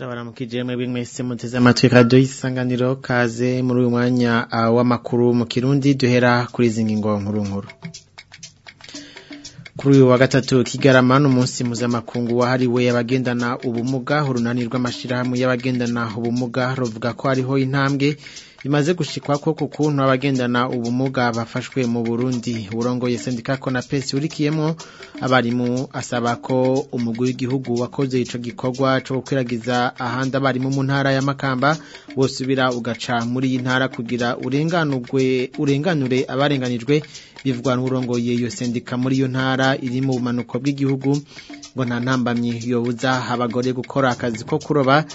barakije mwebwe mwese muteze isanganiro kaze muri uyu mwanya uh, w'amakuru mu kirundi duhera kuri izi ngingo nkuru nkuru kuri uyu wa gatatu kigarama n'umunsi mpuzamakungu wahariwe abagendana ubumuga urunani rw'amashyirahamwe y'abagendana ubumuga ruvuga ko ariho intambwe bimaze gushikwa ko ku kuntu abagendana ubumuga bafashwe mu Burundi urongoye sendika ko na pesi urikiyemo abarimu asaba ko umugwi w'igihugu wakoze ico gikorwa cyo gukwiragiza ahandi abarimu mu ntara ya Makamba bosubira ugaca muri iyi ntara kugira urenganurwe urenganure abarenganijwe bivugwa n'urongoye iyo sendika muri iyo ntara iri mu bumanuko bw'igihugu ngo nta ntambamyi yobuza abagore gukora akazi ko kuroba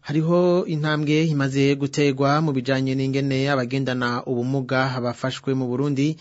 hariho intambwe imaze gutegwa mu bijyanye n'ingene abagendana ubumuga bafashwe mu burundi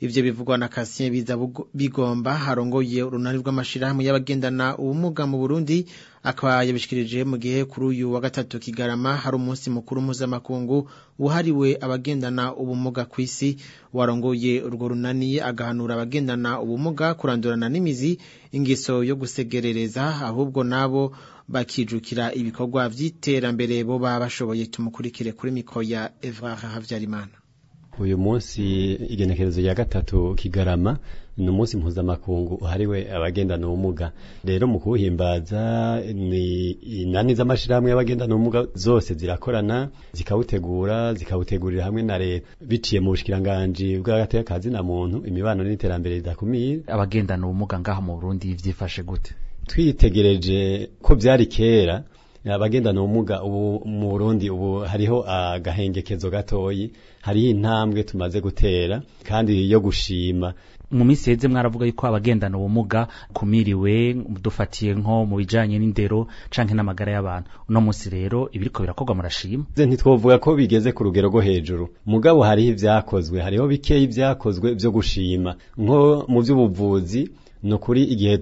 ibyo bivugwa na kasiye biza bigomba harongoye urunani rw'amashyirahamwe y'abagendana ubumuga mu burundi akaba yabishikirije mu gihe kuri uyu wa gatatu kigarama hari umunsi mukuru mpuzamakungu uhariwe abagendana ubumuga ku isi warongoye urwo runani agahanura abagendana ubumuga kurandurana n'imizi ingeso yo gusegerereza ahubwo nabo bakijukira ibikorwa by'iterambere bo baba bashoboye tumukurikire kuri mikoya ya Evra Havyarimana uyu munsi igenekerezo ya gatatu kigarama ni umunsi mpuzamakungu uhariwe abagendana ubumuga rero mu kuwuhimbaza ni inani z'amashyirahamwe y'abagendana ubumuga zose zirakorana zikawutegura zikawutegurira hamwe na leta biciye mu bushikiranganji bw'agateka ka muntu imibano n'iterambere ridakumira abagendana ubumuga ngaha mu burundi byifashe gute twitegereje ko byari kera abagendana ubumuga ubu mu burundi ubu hariho agahengekezo gatoyi hariho intambwe tumaze gutera kandi yo gushima mu minsi heze mwaravuga yuko abagendana ubumuga kumiriwe dufatiye nko mu bijanye n'indero canke n'amagara y'abantu uno munsi rero ibiriko birakorwa murashima ntitwovuga ko bigeze ku rugero rwo hejuru mugabo hariho ivyakozwe hariho bikeya ivyakozwe byo gushima nko mu byubuvuzi ni ukuri igihe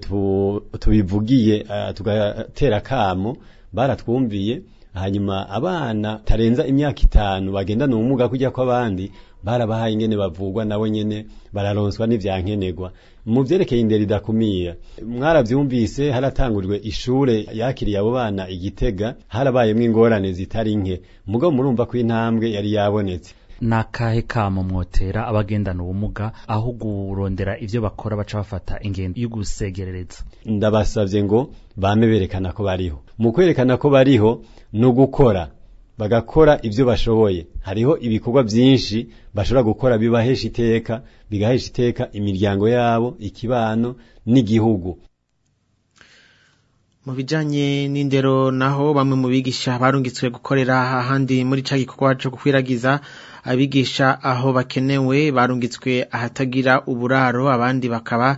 tubivugiye eh, tugatera akamo baratwumviye hanyuma abana tarenza imyaka itanu bagendana ubumuga kujya kw'abandi barabahaye ingene bavugwa nabo nyene bararonswa n'ivyankenerwa mu byerekeye indero idakumira mwaravyumvise haratangurijwe ishure yakiriye abo bana igitega harabayemo ingorane zitari nke mugabo murumva ko intambwe yari yabonetse ni akahe kamo mwotera abagendana ubumuga aho gurondera ibyo bakora baca bafata ingendo yo gusegerereza ndabasabye ngo bame berekana ko bariho mu kwerekana ko bariho ni ugukora bagakora ibyo bashoboye hariho ibikorwa byinshi bashobora gukora bibahesha iteka bigahesha iteka imiryango yabo ikibano n'igihugu mu bijyanye n'indero naho bamwe mu bigisha barungitswe gukorera ahandi muri cya gikorwa cyo gukwiragiza abigisha aho bakenewe barungitswe ahatagira uburaro abandi bakaba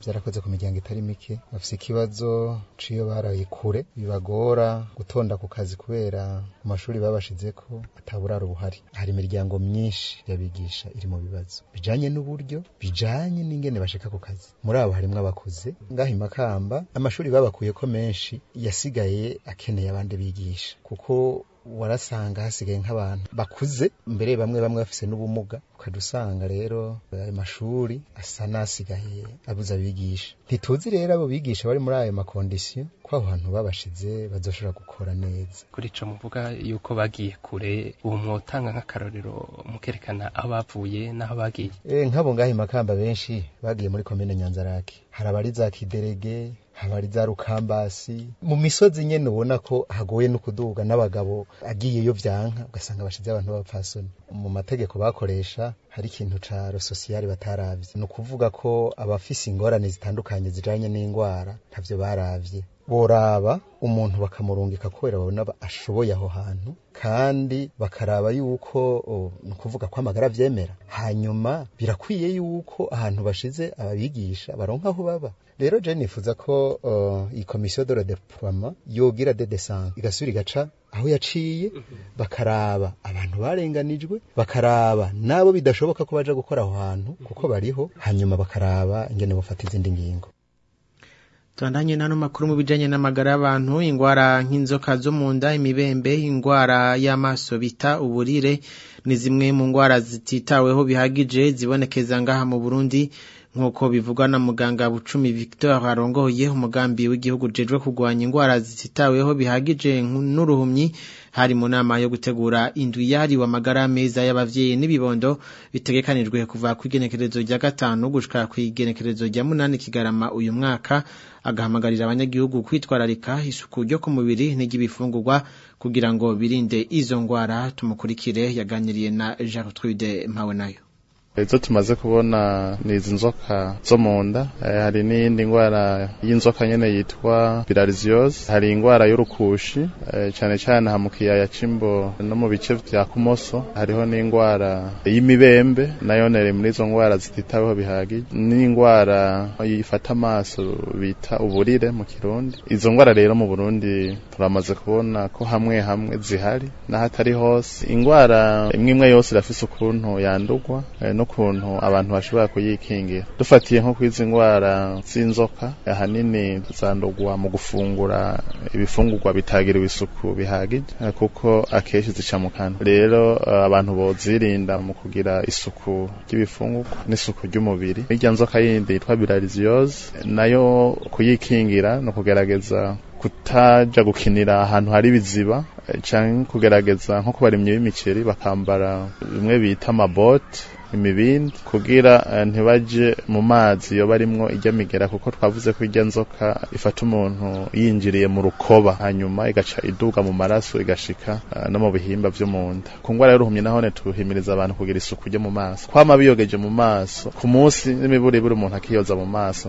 byarakoze ku miryango itari mike bafite ikibazo c'iyo baraye bibagora gutonda ku kazi kubera mu mashuri babashize ko ataburara ubuhari hari imiryango myinshi yabigisha iri mu bibazo bijyanye n'uburyo bijyanye n'ingene bashika ku kazi muri abo harimo abakuze ngaha imakamba amashuri babakuye ko menshi yasigaye akeneye abandi bigisha kuko warasanga hasigaye nk'abantu bakuze mbere bamwe bamwe bafise n'ubumuga ukajya usanga rero ayo mashuri asa n'asigaye abuze abigisha ntituzi rero abo bigisha bari muri ayo makondisiyo ko aho hantu babashize bazoshobora gukora neza kuri ico muvuga yuko bagiye kure ubu mwotanga nk'akarorero mukerekana aho bavuye n'aho bagiye eh, nk'abo ngaho makamba benshi bagiye muri komine nyanzaraki hari abari za kiderege habari za rukambasi mu misozi nyene ubona ko hagoye no kuduga n'abagabo agiyeyo vyanka ugasanga bashize abantu b'abapfasoni mu mategeko bakoresha hari ikintu ca rososiyare bataravye ni ukuvuga ko abafise ingorane zitandukanye zijanye n’ingwara ntavyo baravye boraba umuntu bakamurungika kubera babona ashoboye aho hantu kandi bakaraba yuko ni ukuvuga ko amagara abyemera hanyuma birakwiye yuko ahantu bashize ababigisha baronka aho baba rero je nifuza ko iyi komisiyo de la deploiement yogira de descente igasubira igaca aho yaciye bakaraba abantu barenganijwe bakaraba nabo bidashoboka ko baja gukora aho hantu kuko bariho hanyuma bakaraba ingene bafata izindi ngingo tubandanye n'ano makuru mu bijyanye n'amagara y'abantu indwara nk'inzoka zo mu nda imibembe indwara y'amaso uburire ni zimwe mu ndwara zititaweho bihagije zibonekeza ngaha mu burundi nk'uko bivugwa na muganga bucumi victor arongoye umugambi w'igihugu ujejwe kugwanya indwara zititaweho bihagije n'uruhumyi hari mu nama yo gutegura indwi yahariwe amagara meza y'abavyeyi n'ibibondo bitegekanijwe kuva ku igenekerezo rya gatanu gushika ku igenekerezo rya munani kigarama uyu mwaka agahamagarira abanyagihugu kwitwararika isuku ryo ku mubiri n'iry'ibifungurwa kugira ngo birinde izo ndwara tumukurikire yaganiriye na Gertrude nayo izo tumaze kubona ni izi nzoka zo mu nda eh, hari n'iyindi ndwara y'inzoka nyine yitwa pirariziyoze hari indwara y'urukushi eh, cyane cyane aha mu kiyaya cy'imbo no mu bice bya kumoso hariho n'indwara y'imibembe nayo nere muri izo ndwara zititaweho bihagije n'indwara yifata amaso bita uburire mu kirundi izo ndwara rero mu burundi turamaze kubona ko hamwe hamwe zihari n'ahatari hose indwara imwe imwe yose irafise ukuntu yandurwa eh, no n'ukuntu abantu bashobora kuyikingira dufatiye nko kwiza indwara z'inzoka ahanini zandurwa mu gufungura ibifungurwa bitagiriwe isuku bihagije kuko akenshi zica mu kanwa rero eh, abantu bozirinda mu kugira isuku ry'ibifungurwa n'isuku ry'umubiri irya nzoka yindi yitwa bilariziyoze nayo kuyikingira ni ukugerageza kutajya gukinira ahantu hari ibiziba eh, canke kugerageza nko kubarimyi b'imiceri bakambara bimwe bita amabote imibindi kugira eh, ntibajye mu mazi iyo barimo ijya migera kuko twavuze ko ijya nzoka ifata umuntu yinjiriye mu rukoba hanyuma igaca iduga mu maraso igashika eh, no mu bihimba byo mu nda ku ngwara y'uruhumyi naho ntituhimiriza abantu kugira isuku ryo mu maso kwama biyogeje mu maso ku munsi n'imiburiburi umuntu akiyoza mu maso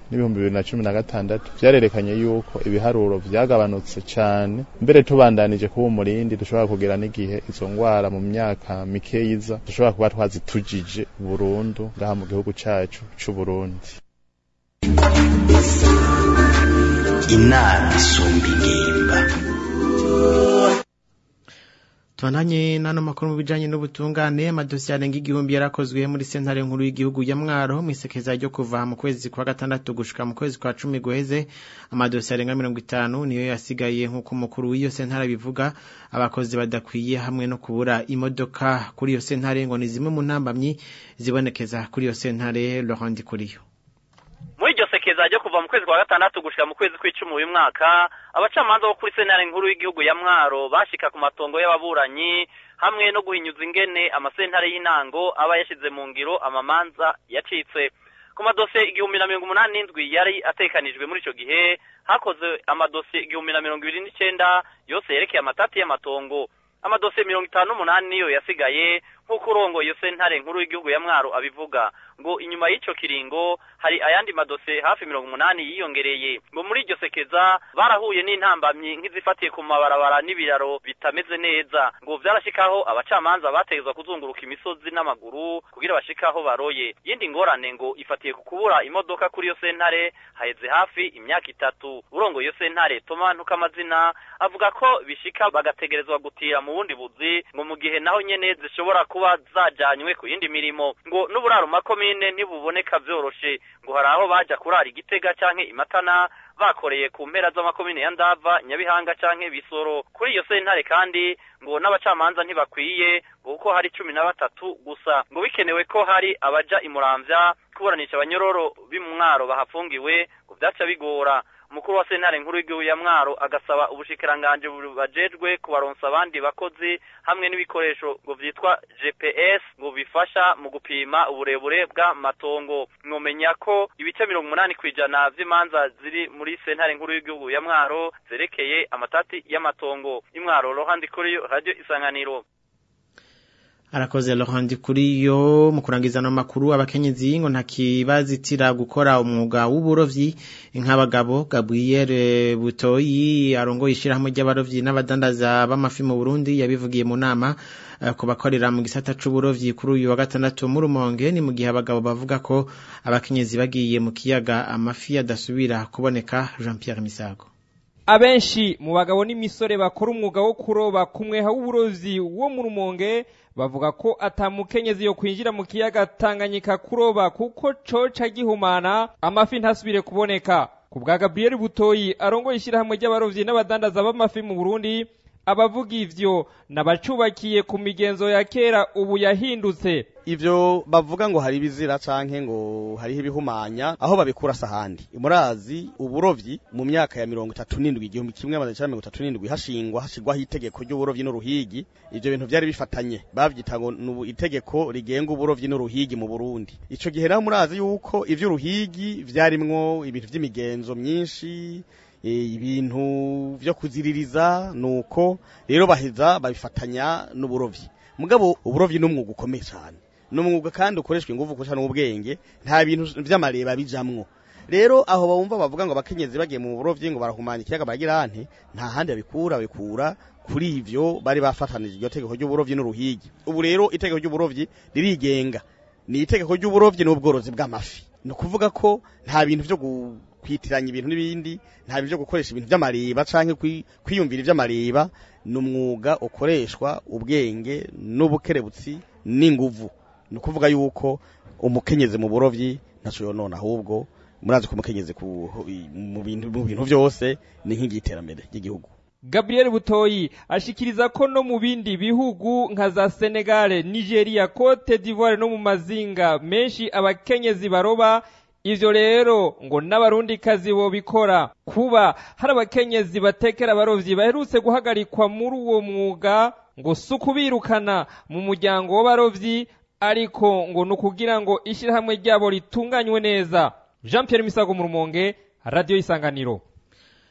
n'ibihumbi bibiri na cumi na gatandatu vyarerekanye yuko ibiharuro byagabanutse cyane mbere tubandanije kuba umurindi dushobora kugira n'igihe izo ngwara mu myaka mikeyiza dushobora kuba twazitujije burundu ngaha mu gihugu cyacu cacu c'uburundi imana isumba ingimba tubonanye n'ano makuru mu bijyanye n'ubutungane amadosiye arenga igihumbi yarakozwe muri sentare nkuru y'igihugu ya mwaro mu isekeza ryo kuva mu kwezi kwa gatandatu gushyika mu kwezi kwa cumi guheze amadosiye arenga mirongo itanu niyo yasigaye nk'uko umukuru w'iyo sentare abivuga abakozi badakwiye hamwe no kubura imodoka kuri iyo sentare ngo ni zimwe mu ntambamyi zibonekeza kuri iyo sentare ruhande kuriyo izajya kuva mu kwezi kwa gatandatu gushyira mu kwezi kw'icumi uyu mwaka abacamanza bo kuri senari nkuru y'igihugu ya mwaro bashyika ku matongo y'ababuranyi hamwe no guhinyuza ingene amasentare y'intango aba yashyize mu ngiro amamanza yacitse ku madosiye igihumbi na mirongo umunani n'indwi yari atekanijwe muri icyo gihe hakoze amadosiye igihumbi na mirongo ibiri n'icyenda yose yerekeye amatati y'amatongo amadosiye mirongo itanu n'umunani niyo yasigaye nk'uko urongoye sentare nkuru y'igihugu ya mwaro abivuga ngo inyuma y'icyo kiringo hari ayandi madose hafi mirongo umunani yiyongereye ngo muri iryo sekeza barahuye n'intambamyi nk'izifatiye ku mabarabara n'ibiraro bitameze neza ngo byarashikaho abacamanza bategezwa kuzunguruka imisozi n'amaguru kugira bashikaho baroye yindi ngorane ngo ifatiye ku kubura imodoka kuri iyo sentare haheze hafi imyaka itatu urongo iyo sentare toma ntukamazina avuga ko bishika bagategerezwa gutira mu bundi buzi ngo mu gihe naho nyene zishobora kuba zajyanywe ku yindi mirimo ngo n'uburaro makomine nibuboneka byoroshye ngo hari aho bajya kurara igitega cyangwa imatana bakoreye ku mpera z'amakomine ya ndava nyabihanga cyangwa bisoro kuri iyo sentare kandi ngo n'abacamanza ntibakwiye kuko hari cumi na batatu gusa ngo bikenewe ko hari abajya i kuburanisha abanyororo b'i mwaro bahafungiwe ngo byaca bigora umukuru wa sentare nkuru y'igihugu ya mwaro agasaba ubushikiranganji bubajejwe kubaronsa abandi bakozi hamwe n'ibikoresho ngo byitwa gps ngo bifasha mu gupima uburebure bw'amatongo mwomenya ko ibice mirongo umunani kw'ijana vy'imanza ziri muri sentare nkuru y'igihugu ya mwaro zerekeye amatati y'amatongo yimwaro rohandi kuri radio isanganiro arakoze Lohandi kuri yo mu kurangizana amakuru abakenyezi y'ingo ntakibazitira gukora umwuga w'uburovyi nk'abagabo Gabriel Butoyi arongoye ishirahamwe ry'abarovyi n'abadandaza b'amafi mu Burundi yabivugiye mu nama eh, kubakorera mu gisata c'uburovyi kuri uyu wa gatandatu mu rumonge ni mu gihe abagabo bavuga ko abakenyezi bagiye mu kiyaga amafi adasubira kuboneka Jean Pierre Misago abenshi mu bagabo n'imisore bakora umwuga wo kuroba ku w'uburozi wo mu rumonge bavuga ko atamukenyezi yo kwinjira mu kiyaga tanganyika kuroba kuko coca gihumana amafi ntasubire kuboneka ku bwa gaburiyeri butoyi arongoye ishyirahamwe ry'abarovyi n'abadandaza b'amafi mu burundi abavuga ibyo n'abacubakiye ku migenzo ya kera ubu yahindutse ibyo bavuga ngo hari ibizira canke ngo hariho ibihumanya aho babikurasa ahandi murazi uburovyi mu myaka ya mirongo itatu n'indwi igihumbi kimwe amajana icyenda mirongo itatu n'indwi hashingwa hashirwaho itegeko ry'uburovyi n'uruhigi ivyo bintu byari bifatanye bavyita ngo itegeko rigenga uburovyi n'uruhigi mu Burundi ico gihe naho murazi yuko ivy'uruhigi vyarimwo ibintu vy'imigenzo myinshi Eh, ibintu byo kuziririza nuko rero baheza babifatanya n'uburobyi mugabo uburobyi ni umwuga ukomeye cyane numwuga kandi ukoreshwa ingufu ukoresha n'ubwenge nta bintu by'amareba bijamwo rero aho bawumva bavuga ngo abakenyezi bagiye mu burobyi ngo barahumanya ikiyaga bagira nta handi babikura bikura kuri ivyo bari bafatanije iryo tegeko ry'uburobyi n'uruhigi ubu rero itegeko ry'uburobyi ririgenga ni itegeko ry'uburobyi n'ubworozi bw'amafi ni ukuvuga ko nta bintu byo kwitiranya ibintu n'ibindi nta byo gukoresha ibintu by'amariba cyangwa kwiyumvira iby'amariba ni umwuga ukoreshwa ubwenge n'ubukerebutsi n'inguvu ni ukuvuga yuko umukenyezi mu burobyi ntacyo none ahubwo murazi ko umukenyezi mu bintu byose ni inkingi y'iterambere ry'igihugu Gabriel Butoyi ashikiriza ko no mu bindi bihugu nka za Senegal, Nigeria, Cote d'Ivoire no mu mazinga menshi abakenyezi baroba ivyo rero ngo n'abarundikazi bobikora kuba hari abakenyezi batekera abarovyi baherutse guhagarikwa muri uwo mwuga ngo si ukubirukana mu muryango w'abarovyi ariko ngo ni ukugira ngo ishyirahamwe ryabo ritunganywe neza jean Pierre misago mu rumonge radiyo y'isanganiro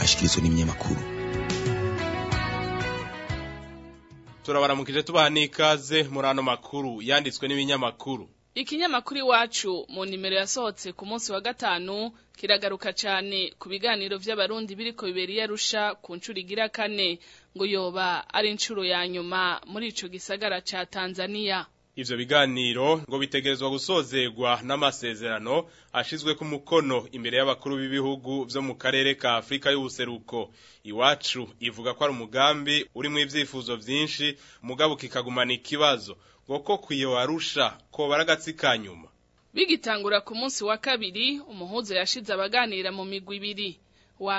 yashyikirizwa n'ibinyamakuru turabaramukije tubaha n'ikaze muri ano makuru yanditswe n'ibinyamakuru ikinyamakuru iwacu mu nimero yasohotse ku munsi wa gatanu kiragaruka cyane ku biganiro by'abarundi biriko bibera iyo arusha ku nshuro igira kane ngo yoba ari inshuro ya nyuma muri icyo gisagara cya Tanzania ivyo biganiro ngo bitegerezwa gusozegwa n'amasezerano ashizwe ku mukono imbere y'abakuru b'ibihugu byo mu karere ka Afrika y'ubuseruko iwacu ivuga ko ari umugambi uri mu ivyifuzo byinshi mugabo kikagumana ikibazo ngo ko kwiyo warusha ko baragatsika nyuma bigitangura ku munsi wa kabiri umuhuzo yashize abaganira mu migwi ibiri wa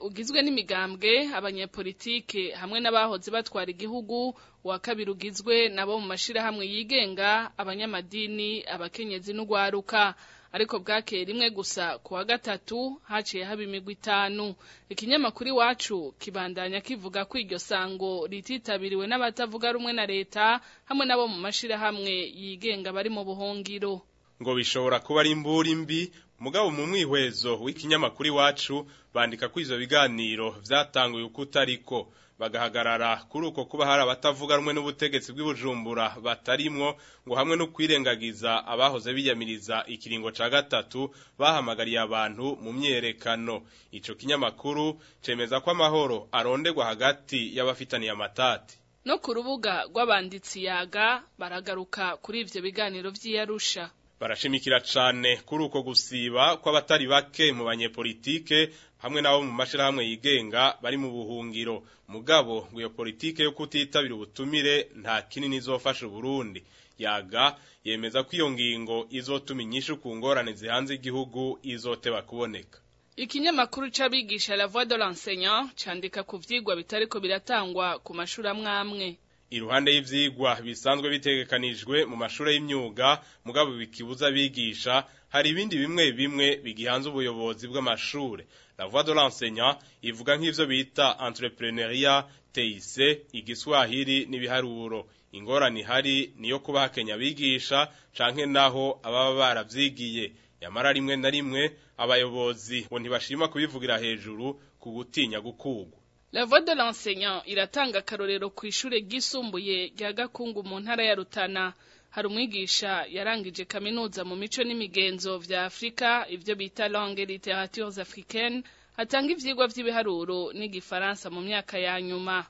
ugizwe n'imigambwe abanyepolitike hamwe n'abahoze batwara igihugu wa kabiri ugizwe nabo mu mashirahamwe yigenga abanyamadini abakenyezi n'ugwaruka ariko bwake rimwe gusa ku wa gatatu haciye haba imigwi itanu ikinyamakuru iwacu kibandanya kivuga ko iryo sango rititabiriwe n'abatavuga rumwe na leta hamwe n'abo mu mashirahamwe yigenga bari mu buhongiro ngo bishobora kuba ari imbura mbi mugabo mu mwihwezo w'ikinyamakuru iwacu bandika ko izo biganiro byatanguye uko bagahagarara kuri uko kuba hari abatavuga rumwe n'ubutegetsi bw'ibujumbura batarimwo ngo hamwe no kwirengagiza abahoze biyamiriza ikiringo cya gatatu bahamagariye abantu mu myerekano ico kinyamakuru cemeza ko amahoro arondegwa hagati y'abafitaniye amatati no ku rubuga rw'abanditsi yaga baragaruka kuri ivyo biganiro vy'iyarusha barashimikira cyane kuri uko gusiba kw'abatari bake mu banyepolitike hamwe n'abo mu mashyirahamwe yigenga bari mu buhungiro mugabo ngo iyo politike yo kutitabira ubutumire nta kinini izofasha Burundi yaga yemeza ko iyo ngingo izotuma inyinshi ku ngorane zihanze igihugu izoteba kuboneka ikinyamakuru c'abigisha la voix de l'enseignant candika ku vyigwa bitariko biratangwa ku mashuri amwe amwe iruhande y'ivyigwa bisanzwe bitegekanijwe mu mashuri y'imyuga mugabo bikibuza bigisha hari ibindi bimwe bimwe bigihanze ubuyobozi bw'amashuri la voix de l'enseignant ivuga nk'ivyo bita entrepreneuriat TIC igiswahili n'ibiharuro ingorane ihari niyo kuba hakenya bigisha canke naho ababa baravyigiye yamara rimwe na rimwe abayobozi bo ntibashima kubivugira hejuru ku gutinya gukugwa La Voix de l'enseignant iratanga akarorero ku ishure ryisumbuye rya Gakungu mu ya Rutana hari umwigisha yarangije kaminuza mu mico n'imigenzo vya Afrika ivyo bita langue littératures africaines atanga ivyigwa vy'ibiharuro n'igifaransa mu myaka ya nyuma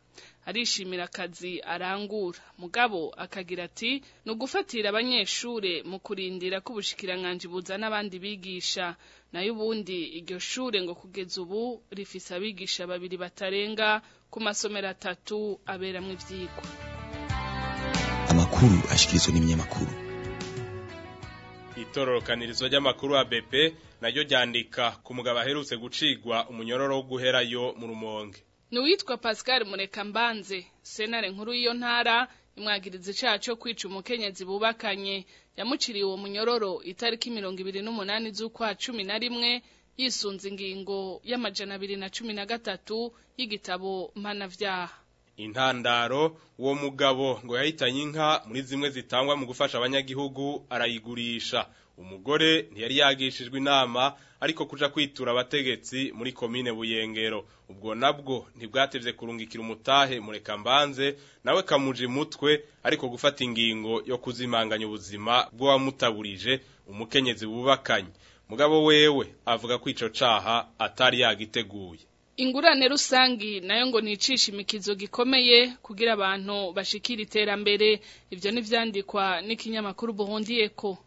arishimira akazi arangura mugabo akagira ati ni ugufatira abanyeshure mu kurindira ko ubushikiranganje buzana bigisha nayo ubundi iryo shure ngo kugeza ubu rifisa abigisha babiri batarenga ku masomero atatu aberamwo ivyigwa amakuru ashikirizwa n'ibinyamakuru itororokanirizo ry'amakuru ya BP naryo ryandika ku mugabo aherutse gucigwa umunyororo wo guherayo mu rumonge ni uwitwa Pascal Murekambanze senare nkuru y'iyo ntara imwagirizi cyaha cyo kwica umukenyezi bubakanye yamuciriye uwo munyororo itariki mirongo ibiri n'umunani z'ukwa cumi na rimwe yisunze ingingo y'amajana abiri na cumi na gatatu y'igitabo mpanabyaha intandaro uwo mugabo ngo yahitanye inka muri zimwe zitangwa mu gufasha abanyagihugu arayigurisha umugore ntiyari yagishijwe inama ariko kuja kwitura abategetsi muri komine buyengero ubwo nabwo ntibwatevye kurungikira umutahe mureka mbanze nawe kamuje mutwe ariko gufata ingingo yo kuzimanganya ubuzima bw'uwamutaburije umukenyezi wubakanye mugabo wewe avuga ko ico caha atari yagiteguye ingurane rusangi nayo ngo nicisha imikizo gikomeye kugira abantu bashikira iterambere ivyo nivyandikwa n'ikinyamakuru buhundiyeko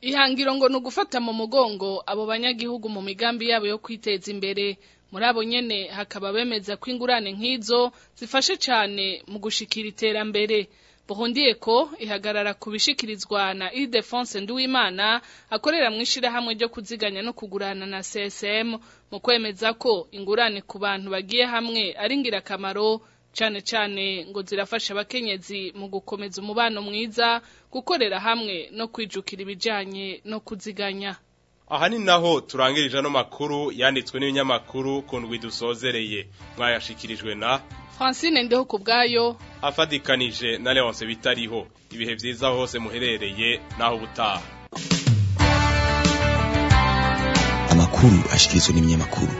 Ihangiro ngo ni ugufata mu mugongo abo banyagihugu mu migambi yabo yo kwiteza imbere muri abo nyene hakaba bemeza ko ingurane nk'izo zifashe cyane mu gushikira iterambere Burundi ko ihagarara ku na Idefonse Nduwimana akorera mu ishirahamwe ryo kuziganya no kugurana na CSM mu kwemeza ko ingurane ku bantu bagiye hamwe ari ngirakamaro cyane cyane ngo zirafasha abakenyezi mu gukomeza umubano mwiza gukorera hamwe no kwijukira ibijyanye no kuziganya aha naho turangirije ano makuru yanditswe n'ibinyamakuru ku dusozereye mwayashikirijwe na francine ndeho ku bwayo afatikanije na leonce bitariho ibihe byiza hose muherereye naho ubutaha amakuru ashyikirizwa n'ibinyamakuru